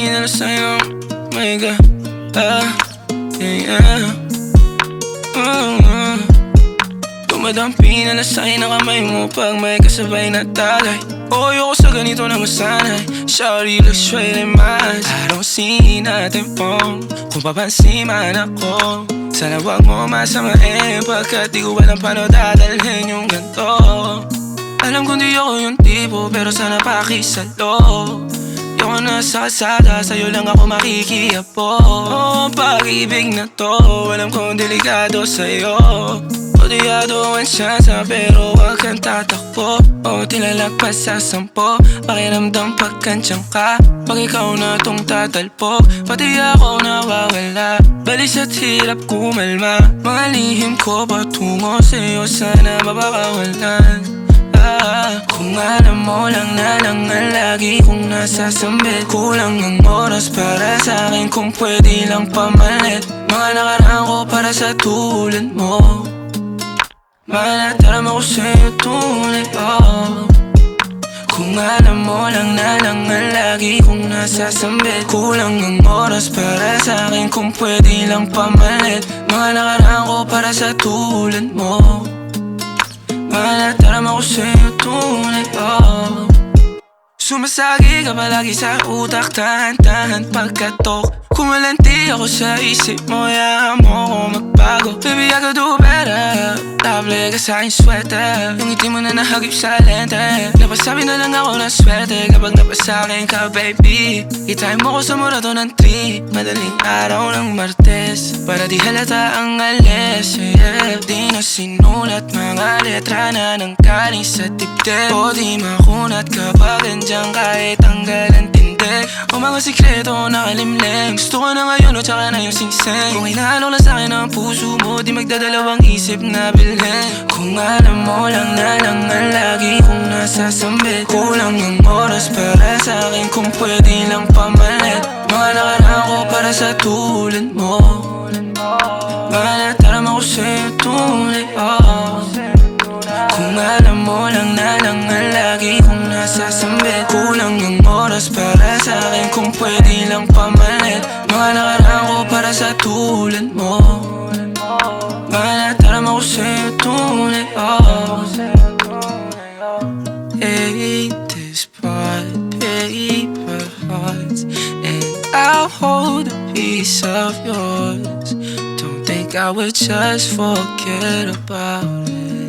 na sa'yo. My God. Ah, yeah, yeah. Uh, Dumadampi na na sa'yo na kamay mo Pag may kasabay na tagay O ayoko sa ganito na masanay. Shawty looks straight in my eyes. I don't see nothing wrong. Kung papansin man ako Sana wag mo masamain. Pagkat di ko alam paano dadalhin yung ganito Alam kong di ako yung tipo Pero sana pakisalo Yung nasa kalsada Sa'yo lang ako makikiapo Oh, ang pag-ibig na to Alam kong delikado sa'yo. Odiado ang siyansa pero wag kang tatakbo. O tilalagpas sa sampo. Pakiramdam pagkansyang ka Pag ikaw na tong tatalpo. Pati ako nawawala Balis at hirap kumalma. Mga lihim ko patungo sa'yo Sana mapakawalan Kung alam mo lang na lang ang lagi kong nasasambit Kulang ang oras para sa akin kung pwede lang pamalit. Mga nakaraan ko para sa tulad mo. Malataram ako sa'yo tunay oh. Kung alam mo lang na lang ang lagi kong nasasambit Kulang ang oras para sa akin kung pwede lang pamalit. Mga nakaraan ko para sa tulad mo Malataram ako sa'yo tunay oh. Sumasagi ka palagi sa utak Tahan-tahan pagkatok Kumalanti ako sa isip mo Hayaan mo ako magbago Baby, I could do better. Table ka sa aking sweater. Yung ngiti mo na nahagip sa lente Napasabi na lang ako ng swerte Kapag napasakin ka, baby. Itay mo ko sa murado ng tree Madaling araw ng Martes Para di halata ang alis. Yeah. Di na sinulat. Mga letra na nang galing sa dibdib. O di makunat kapag andyan kahit tanggal ang tindig O mga sikreto nakalimlim Gusto ko na ngayon o tsaka na yung singsing Kung inaalok lang sa'kin ang puso mo Di magdadalawang isip na bilhin. Kung alam mo lang na lang ang lagi kong nasasambit. Kulang ang oras para sa'kin kung pwede lang pamalit Mga nakaraan ko para sa tulad mo Malataram ako sa'yo tunay oh. Kung alam mo lang na lang ang lagi kong nasasambit Kulang ang oras para sa akin kung pwede lang pamalit Mga nakaraan ko para sa tulad mo Malataram ako sa'yo tunay oh. Hate I'll hold a piece of yours. Don't think I would just forget about it